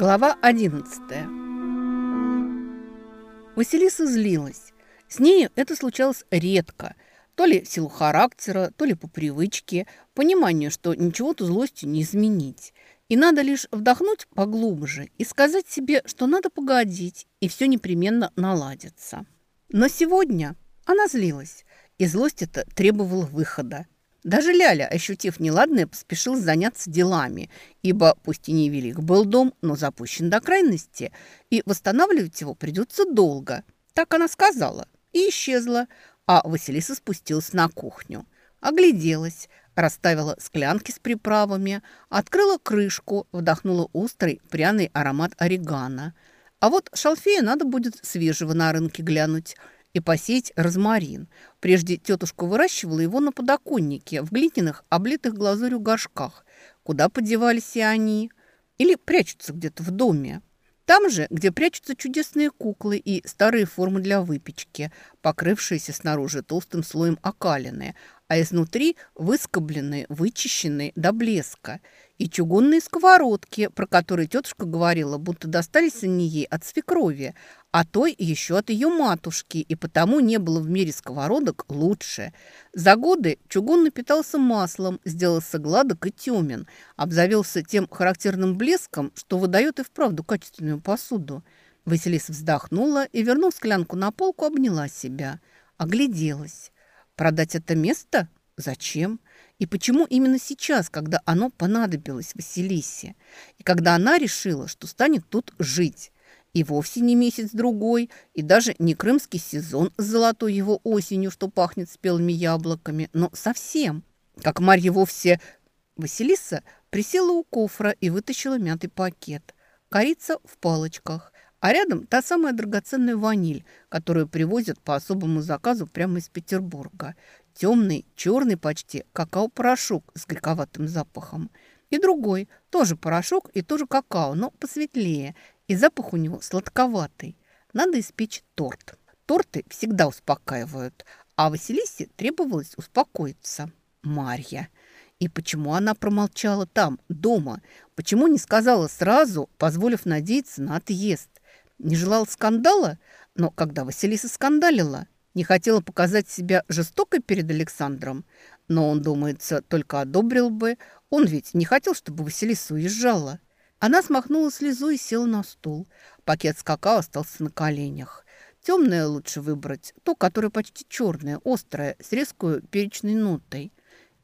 Глава 11 Василиса злилась. С ней это случалось редко. То ли в силу характера, то ли по привычке, пониманию, что ничего-то злостью не изменить. И надо лишь вдохнуть поглубже и сказать себе, что надо погодить, и все непременно наладится. Но сегодня она злилась, и злость эта требовала выхода. Даже Ляля, ощутив неладное, поспешил заняться делами, ибо пусть и невелик был дом, но запущен до крайности, и восстанавливать его придется долго. Так она сказала и исчезла, а Василиса спустилась на кухню. Огляделась, расставила склянки с приправами, открыла крышку, вдохнула острый пряный аромат орегано. А вот шалфея надо будет свежего на рынке глянуть – и посеять розмарин. Прежде тетушка выращивала его на подоконнике в глиняных, облитых глазурью горшках. Куда подевались и они? Или прячутся где-то в доме? Там же, где прячутся чудесные куклы и старые формы для выпечки, покрывшиеся снаружи толстым слоем окалины, а изнутри выскобленные, вычищенные до блеска. И чугунные сковородки, про которые тетушка говорила, будто достались они ей от свекрови, а той еще от ее матушки, и потому не было в мире сковородок лучше. За годы чугун напитался маслом, сделался гладок и темен, обзавелся тем характерным блеском, что выдает и вправду качественную посуду. Василиса вздохнула и, вернув склянку на полку, обняла себя. Огляделась. Продать это место? Зачем? И почему именно сейчас, когда оно понадобилось Василисе? И когда она решила, что станет тут жить? И вовсе не месяц-другой, и даже не крымский сезон с золотой его осенью, что пахнет спелыми яблоками, но совсем. Как Марья вовсе... Василиса присела у кофра и вытащила мятый пакет. Корица в палочках, а рядом та самая драгоценная ваниль, которую привозят по особому заказу прямо из Петербурга. Темный, черный почти, какао-порошок с горьковатым запахом. И другой, тоже порошок и тоже какао, но посветлее, и запах у него сладковатый. Надо испечь торт. Торты всегда успокаивают, а Василисе требовалось успокоиться. Марья. И почему она промолчала там, дома? Почему не сказала сразу, позволив надеяться на отъезд? Не желала скандала? Но когда Василиса скандалила, не хотела показать себя жестокой перед Александром, но он, думается, только одобрил бы. Он ведь не хотел, чтобы Василиса уезжала. Она смахнула слезу и села на стул. Пакет с какао остался на коленях. Темное лучше выбрать, то, которое почти черное, острое, с резкой перечной нотой.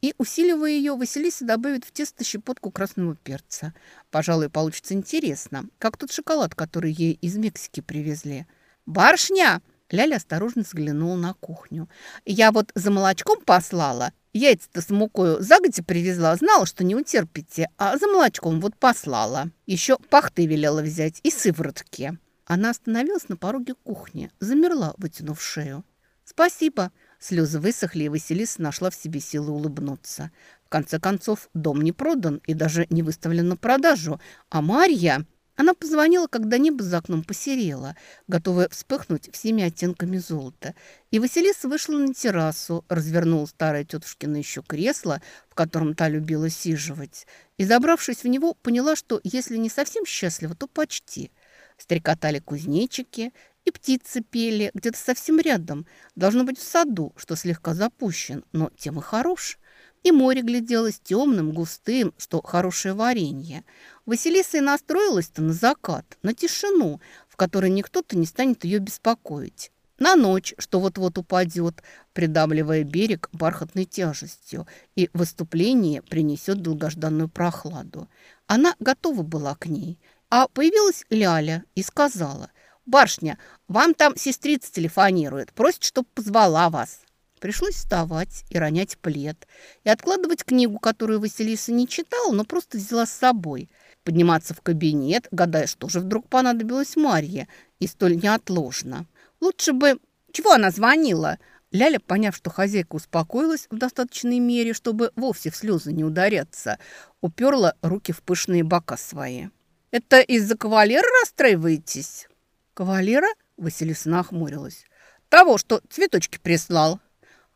И, усиливая ее, Василиса добавит в тесто щепотку красного перца. Пожалуй, получится интересно, как тот шоколад, который ей из Мексики привезли. «Барышня!» Ляля осторожно взглянула на кухню. «Я вот за молочком послала. Яйца-то с мукою загодя привезла, знала, что не утерпите, а за молочком вот послала. Еще пахты велела взять и сыворотки». Она остановилась на пороге кухни, замерла, вытянув шею. «Спасибо». Слезы высохли, и Василиса нашла в себе силы улыбнуться. В конце концов, дом не продан и даже не выставлен на продажу, а Марья... Она позвонила, когда небо за окном посерело, готовая вспыхнуть всеми оттенками золота. И Василиса вышла на террасу, развернула старое тетушкино еще кресло, в котором та любила сиживать, и, забравшись в него, поняла, что если не совсем счастлива, то почти. Стрекотали кузнечики, и птицы пели где-то совсем рядом, должно быть в саду, что слегка запущен, но тем и хорош. И море гляделось темным, густым, что хорошее варенье. Василиса и настроилась-то на закат, на тишину, в которой никто-то не станет ее беспокоить. На ночь, что вот-вот упадет, придавливая берег бархатной тяжестью, и выступление принесет долгожданную прохладу. Она готова была к ней. А появилась Ляля и сказала, «Барышня, вам там сестрица телефонирует, просит, чтобы позвала вас». Пришлось вставать и ронять плед, и откладывать книгу, которую Василиса не читала, но просто взяла с собой. Подниматься в кабинет, гадая, что же вдруг понадобилось Марье, и столь неотложно. Лучше бы... Чего она звонила? Ляля, поняв, что хозяйка успокоилась в достаточной мере, чтобы вовсе в слезы не ударяться, уперла руки в пышные бока свои. «Это из-за кавалера расстраиваетесь?» «Кавалера?» – Василиса нахмурилась. «Того, что цветочки прислал».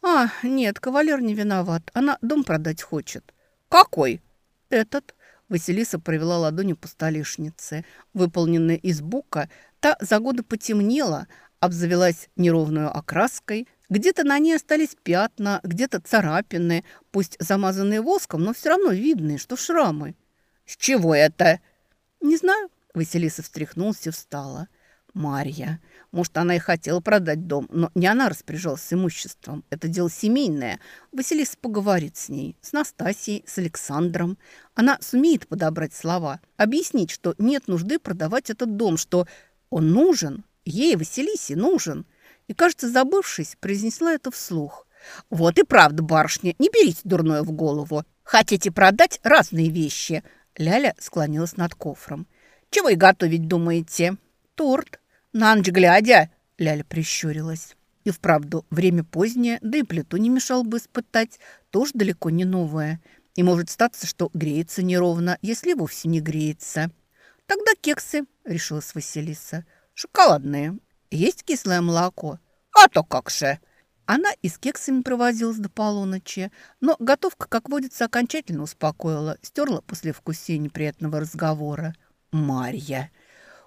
«А, нет, кавалер не виноват. Она дом продать хочет». «Какой?» «Этот». Василиса провела ладонью по столешнице. Выполненная из бука, та за годы потемнела, обзавелась неровную окраской. Где-то на ней остались пятна, где-то царапины, пусть замазанные воском, но все равно видные, что шрамы. «С чего это?» «Не знаю». Василиса встряхнулась и встала. Марья. Может, она и хотела продать дом, но не она распоряжалась имуществом. Это дело семейное. Василиса поговорит с ней, с Настасией, с Александром. Она сумеет подобрать слова, объяснить, что нет нужды продавать этот дом, что он нужен, ей, Василисе, нужен. И, кажется, забывшись, произнесла это вслух. «Вот и правда, барышня, не берите дурное в голову. Хотите продать разные вещи?» Ляля склонилась над кофром. «Чего и готовить думаете?» «Торт», «На ночь глядя!» – Ляля прищурилась. И вправду, время позднее, да и плиту не мешал бы испытать, тоже далеко не новое. И может статься, что греется неровно, если вовсе не греется. «Тогда кексы», – решилась Василиса. «Шоколадные. Есть кислое молоко?» «А то как же!» Она и с кексами провозилась до полуночи, но готовка, как водится, окончательно успокоила, стерла после вкусия неприятного разговора. «Марья!»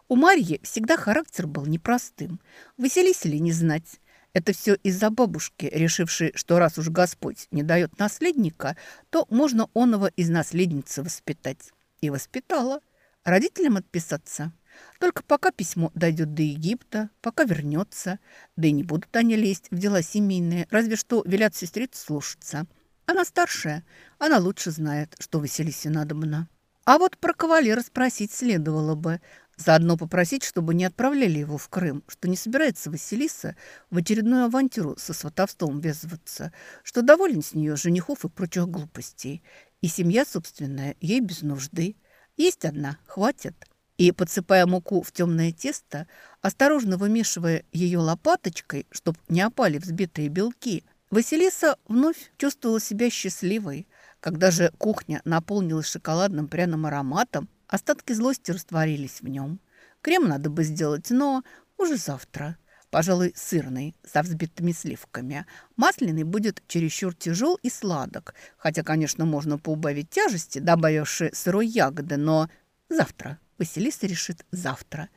У Марьи всегда характер был непростым. Василисе ли не знать? Это все из-за бабушки, решившей, что раз уж Господь не дает наследника, то можно оного из наследницы воспитать. И воспитала. Родителям отписаться. Только пока письмо дойдет до Египта, пока вернется. Да и не будут они лезть в дела семейные, разве что велят сестриц слушаться. Она старшая, она лучше знает, что Василисе надобно. А вот про кавалера спросить следовало бы. Заодно попросить, чтобы не отправляли его в Крым, что не собирается Василиса в очередную авантюру со сватовством ввязываться, что доволен с нее женихов и прочих глупостей. И семья собственная ей без нужды. Есть одна, хватит. И, подсыпая муку в темное тесто, осторожно вымешивая ее лопаточкой, чтобы не опали взбитые белки, Василиса вновь чувствовала себя счастливой. Когда же кухня наполнилась шоколадным пряным ароматом, Остатки злости растворились в нем. Крем надо бы сделать, но уже завтра. Пожалуй, сырный, со взбитыми сливками. Масляный будет чересчур тяжел и сладок. Хотя, конечно, можно поубавить тяжести, добавивши сырой ягоды, но завтра. Василиса решит завтра.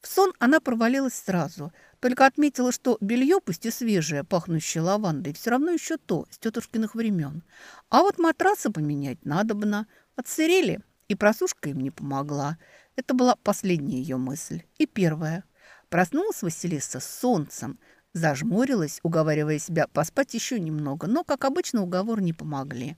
В сон она провалилась сразу, только отметила, что белье, пусть и свежее, пахнущее лавандой, все равно еще то, с тетушкиных времен. А вот матрасы поменять надобно. Отсырели, и просушка им не помогла. Это была последняя ее мысль. И первая. Проснулась Василиса с солнцем. Зажмурилась, уговаривая себя поспать еще немного, но, как обычно, уговор не помогли.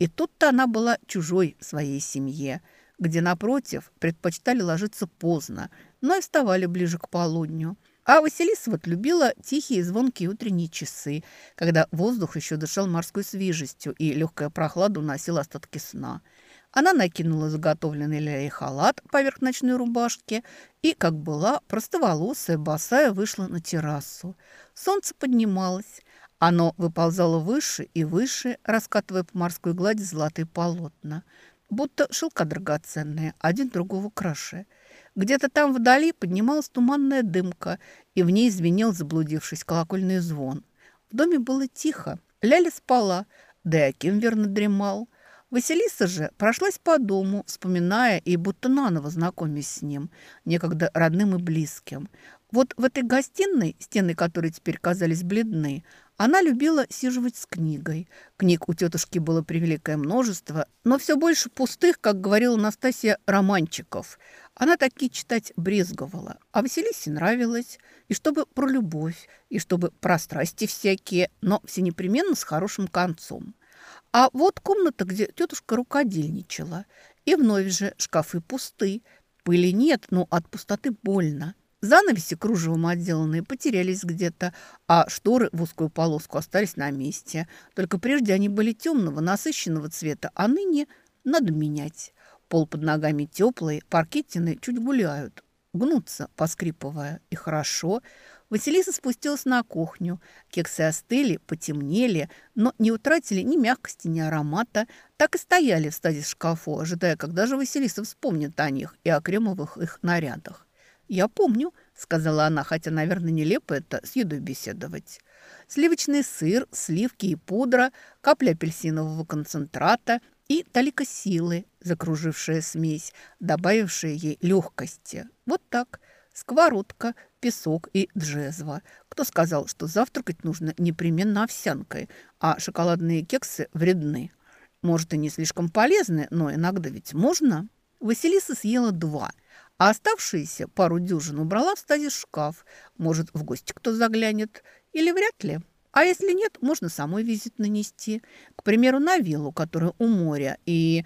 И тут-то она была чужой своей семье, где, напротив, предпочитали ложиться поздно, но и вставали ближе к полудню. А Василиса вот любила тихие звонкие утренние часы, когда воздух еще дышал морской свежестью и легкая прохлада уносила остатки сна – она накинула заготовленный Лялей халат поверх ночной рубашки и, как была, простоволосая, босая, вышла на террасу. Солнце поднималось. Оно выползало выше и выше, раскатывая по морской глади золотые полотна, будто шелка драгоценные, один другого краше. Где-то там вдали поднималась туманная дымка, и в ней звенел, заблудившись, колокольный звон. В доме было тихо. Ляля спала, да и Аким верно дремал. Василиса же прошлась по дому, вспоминая и будто наново знакомясь с ним, некогда родным и близким. Вот в этой гостиной, стены которой теперь казались бледны, она любила сиживать с книгой. Книг у тетушки было превеликое множество, но все больше пустых, как говорила Настасья, романчиков. Она такие читать брезговала, а Василисе нравилось. И чтобы про любовь, и чтобы про страсти всякие, но все непременно с хорошим концом. А вот комната, где тетушка рукодельничала. И вновь же шкафы пусты. Пыли нет, но от пустоты больно. Занавеси кружевом отделанные потерялись где-то, а шторы в узкую полоску остались на месте. Только прежде они были темного, насыщенного цвета, а ныне надо менять. Пол под ногами теплый, паркетины чуть гуляют, гнутся, поскрипывая. И хорошо. Василиса спустилась на кухню. Кексы остыли, потемнели, но не утратили ни мягкости, ни аромата. Так и стояли в стаде шкафу, ожидая, когда же Василиса вспомнит о них и о кремовых их нарядах. «Я помню», — сказала она, хотя, наверное, нелепо это с едой беседовать. Сливочный сыр, сливки и пудра, капля апельсинового концентрата и талика силы, закружившая смесь, добавившая ей легкости. Вот так. Сковородка, песок и джезва. Кто сказал, что завтракать нужно непременно овсянкой, а шоколадные кексы вредны? Может, и не слишком полезны, но иногда ведь можно. Василиса съела два, а оставшиеся пару дюжин убрала в стазис шкаф. Может, в гости кто заглянет, или вряд ли. А если нет, можно самой визит нанести. К примеру, на виллу, которая у моря, и...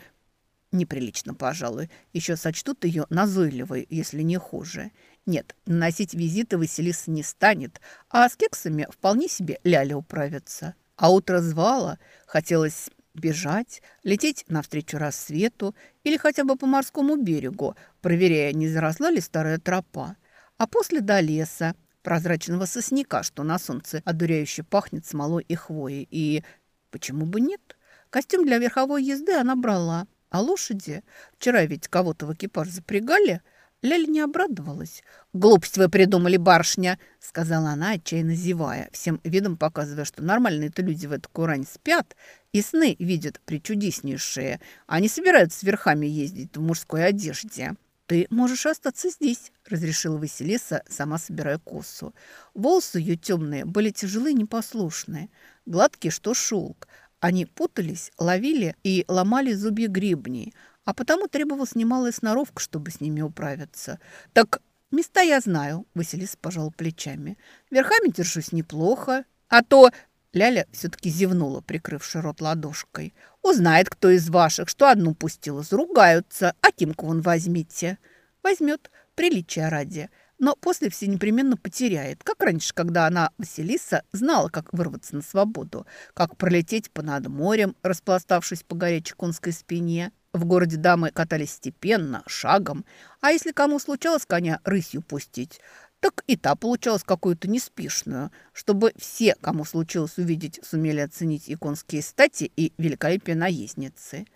Неприлично, пожалуй. Еще сочтут ее назойливой, если не хуже. Нет, наносить визиты Василиса не станет, а с кексами вполне себе Ляля управится. А утро звало, хотелось бежать, лететь навстречу рассвету или хотя бы по морскому берегу, проверяя, не заросла ли старая тропа. А после до леса, прозрачного сосняка, что на солнце одуряюще пахнет смолой и хвоей. И почему бы нет? Костюм для верховой езды она брала. А лошади? Вчера ведь кого-то в экипаж запрягали. Ляля не обрадовалась. «Глупость вы придумали, барышня!» — сказала она, отчаянно зевая, всем видом показывая, что нормальные-то люди в эту курань спят и сны видят причудеснейшие. Они собираются с верхами ездить в мужской одежде. «Ты можешь остаться здесь», – разрешила Василиса, сама собирая косу. Волосы ее темные были тяжелые и непослушные, гладкие, что шелк. Они путались, ловили и ломали зубья гребней, а потому требовалась немалая сноровка, чтобы с ними управиться. «Так места я знаю», – Василиса пожала плечами. «Верхами держусь неплохо, а то Ляля все-таки зевнула, прикрывши рот ладошкой. «Узнает, кто из ваших, что одну пустила, заругаются. А Тимку вон возьмите». «Возьмет, приличия ради». Но после все непременно потеряет, как раньше, когда она, Василиса, знала, как вырваться на свободу, как пролететь понад морем, распластавшись по горячей конской спине. В городе дамы катались степенно, шагом, а если кому случалось коня рысью пустить, так и та получалась какую-то неспешную, чтобы все, кому случилось увидеть, сумели оценить иконские стати и великолепие наездницы.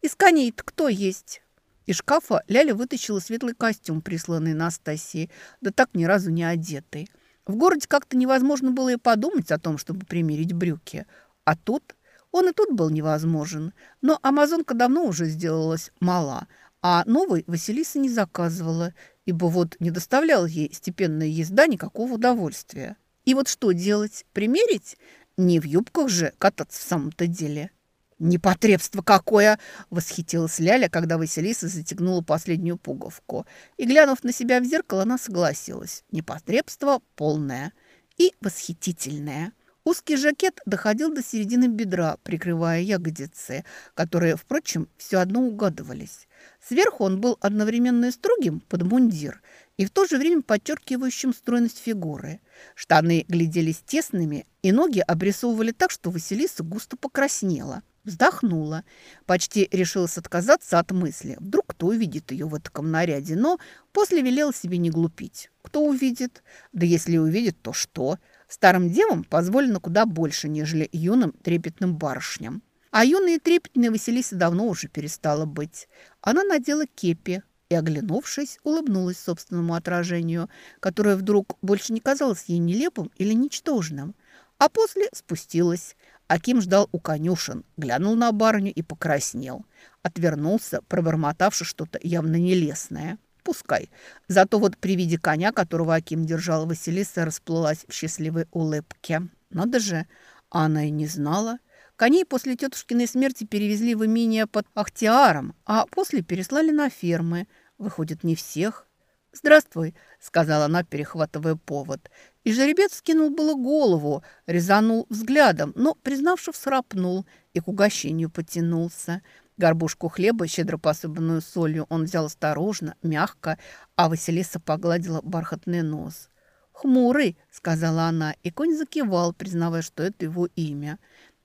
Из коней-то кто есть? Из шкафа Ляля вытащила светлый костюм, присланный Настасии, да так ни разу не одетый. В городе как-то невозможно было и подумать о том, чтобы примерить брюки. А тут он и тут был невозможен. Но амазонка давно уже сделалась мала, а новой Василиса не заказывала – ибо вот не доставлял ей степенная езда никакого удовольствия. И вот что делать? Примерить? Не в юбках же кататься в самом-то деле. «Непотребство какое!» – восхитилась Ляля, когда Василиса затягнула последнюю пуговку. И, глянув на себя в зеркало, она согласилась. Непотребство полное и восхитительное. Узкий жакет доходил до середины бедра, прикрывая ягодицы, которые, впрочем, все одно угадывались. Сверху он был одновременно и строгим под мундир и в то же время подчеркивающим стройность фигуры. Штаны гляделись тесными, и ноги обрисовывали так, что Василиса густо покраснела. Вздохнула. Почти решилась отказаться от мысли. Вдруг кто увидит ее в таком наряде, но после велела себе не глупить. Кто увидит? Да если увидит, то что? Старым девам позволено куда больше, нежели юным трепетным барышням. А юная и трепетная Василиса давно уже перестала быть. Она надела кепи и, оглянувшись, улыбнулась собственному отражению, которое вдруг больше не казалось ей нелепым или ничтожным. А после спустилась. Аким ждал у конюшен, глянул на барыню и покраснел. Отвернулся, пробормотавши что-то явно нелестное. Пускай. Зато вот при виде коня, которого Аким держал, Василиса расплылась в счастливой улыбке. Надо же, она и не знала. Коней после тетушкиной смерти перевезли в имение под Ахтиаром, а после переслали на фермы. Выходит, не всех. «Здравствуй», — сказала она, перехватывая повод. И жеребец скинул было голову, резанул взглядом, но, признавшись, срапнул и к угощению потянулся. Горбушку хлеба, щедро посыпанную солью, он взял осторожно, мягко, а Василиса погладила бархатный нос. «Хмурый», — сказала она, и конь закивал, признавая, что это его имя.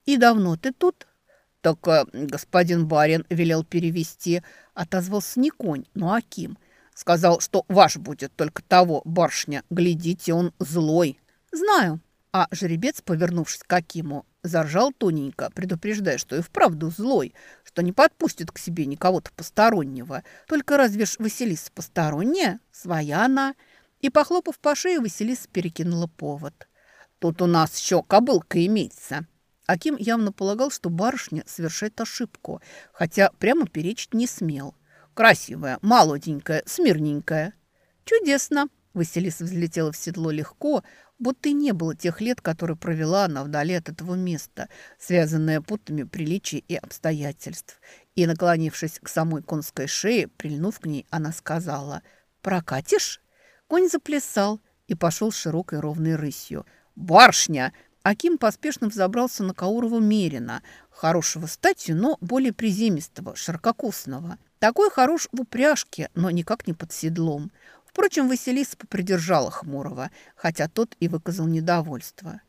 «И давно ты тут?» «Так э, господин барин велел перевести», — отозвался не конь, но Аким. «Сказал, что ваш будет только того, барышня. Глядите, он злой». «Знаю». А жеребец, повернувшись к Акиму, заржал тоненько, предупреждая, что и вправду злой, что не подпустит к себе никого-то постороннего. Только разве ж Василиса посторонняя? Своя она. И, похлопав по шее, Василиса перекинула повод. «Тут у нас еще кобылка имеется». Аким явно полагал, что барышня совершает ошибку, хотя прямо перечить не смел. «Красивая, молоденькая, смирненькая». «Чудесно!» Василиса взлетела в седло легко, будто и не было тех лет, которые провела она вдали от этого места, связанная путами приличий и обстоятельств. И, наклонившись к самой конской шее, прильнув к ней, она сказала «Прокатишь?» Конь заплясал и пошел широкой ровной рысью. «Барышня!» Аким поспешно взобрался на Каурова Мерина, хорошего статью, но более приземистого, ширококосного. Такой хорош в упряжке, но никак не под седлом. Впрочем, Василиса попридержала Хмурого, хотя тот и выказал недовольство.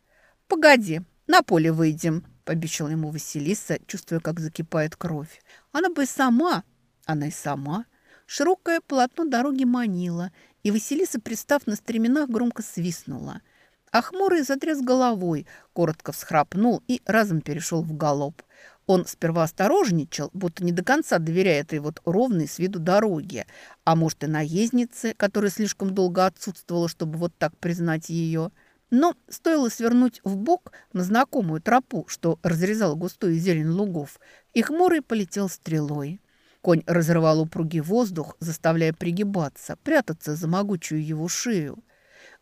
«Погоди, на поле выйдем», – пообещала ему Василиса, чувствуя, как закипает кровь. «Она бы и сама». Она и сама. Широкое полотно дороги манило, и Василиса, пристав на стременах, громко свистнула. А хмурый затряс головой, коротко всхрапнул и разом перешел в галоп. Он сперва осторожничал, будто не до конца доверяя этой вот ровной с виду дороге, а может и наезднице, которая слишком долго отсутствовала, чтобы вот так признать ее. Но стоило свернуть в бок на знакомую тропу, что разрезал густую зелень лугов, и хмурый полетел стрелой. Конь разрывал упругий воздух, заставляя пригибаться, прятаться за могучую его шею.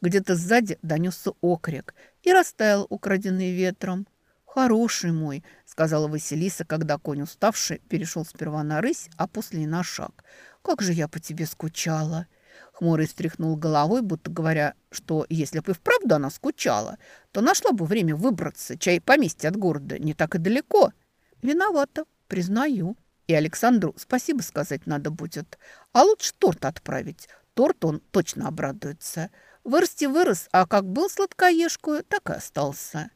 Где-то сзади донесся окрик и растаял, украденный ветром. «Хороший мой», — сказала Василиса, когда конь уставший перешел сперва на рысь, а после на шаг. «Как же я по тебе скучала!» Хмурый стряхнул головой, будто говоря, что если бы и вправду она скучала, то нашла бы время выбраться, чай поместье от города не так и далеко. Виновата, признаю. И Александру спасибо сказать надо будет. А лучше торт отправить. Торт он точно обрадуется. Вырасти вырос, а как был сладкоежкую, так и остался.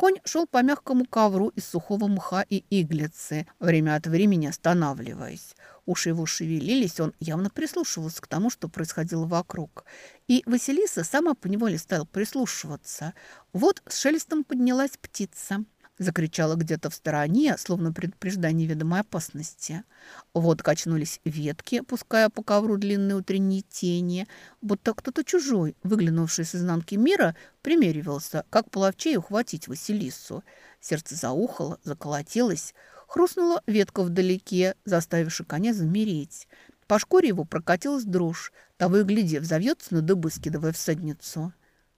Конь шел по мягкому ковру из сухого мха и иглицы, время от времени останавливаясь. Уши его шевелились, он явно прислушивался к тому, что происходило вокруг. И Василиса сама поневоле стала прислушиваться. Вот с шелестом поднялась птица закричала где-то в стороне, словно предупреждая неведомой опасности. Вот качнулись ветки, пуская по ковру длинные утренние тени, будто кто-то чужой, выглянувший с изнанки мира, примеривался, как половчей ухватить Василису. Сердце заухало, заколотилось, хрустнула ветка вдалеке, заставивши коня замереть. По шкуре его прокатилась дрожь, того и гляди, взовьется на дыбы, скидывая всадницу.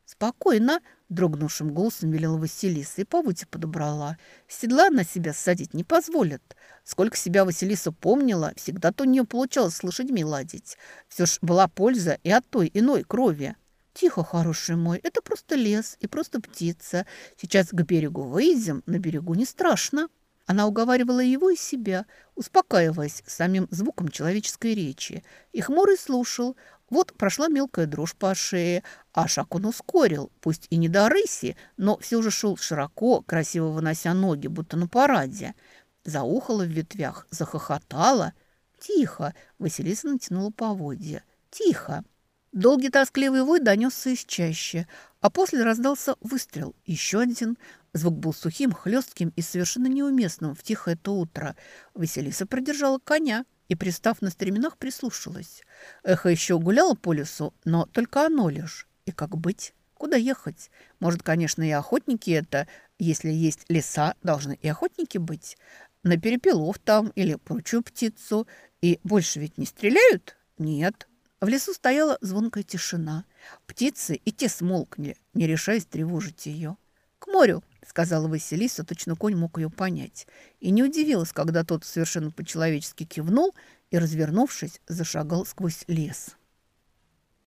«Спокойно!» – дрогнувшим голосом велела Василиса и поводья подобрала. Седла на себя садить не позволят. Сколько себя Василиса помнила, всегда-то у нее получалось с лошадьми. Все ж была польза и от той иной крови. «Тихо, хороший мой, это просто лес и просто птица. Сейчас к берегу выйдем, на берегу не страшно». Она уговаривала его и себя, успокаиваясь самим звуком человеческой речи. И хмурый слушал, вот прошла мелкая дрожь по шее, а шаг он ускорил, пусть и не до рыси, но все же шел широко, красиво вынося ноги, будто на параде. Заухала в ветвях, захохотала. «Тихо!» — Василиса натянула поводья. «Тихо!» Долгий тоскливый вой донесся из чаще, а после раздался выстрел. Еще один. Звук был сухим, хлестким и совершенно неуместным в тихое то утро. Василиса продержала коня и, пристав на стременах, прислушалась. Эхо еще гуляло по лесу, но только оно лишь. И как быть? Куда ехать? Может, конечно, и охотники это. Если есть леса, должны и охотники быть. На перепелов там или прочую птицу. И больше ведь не стреляют? Нет. В лесу стояла звонкая тишина. Птицы и те смолкли, не решаясь тревожить ее. «К морю!» — сказала Василиса, точно конь мог ее понять. И не удивилась, когда тот совершенно по-человечески кивнул и, развернувшись, зашагал сквозь лес.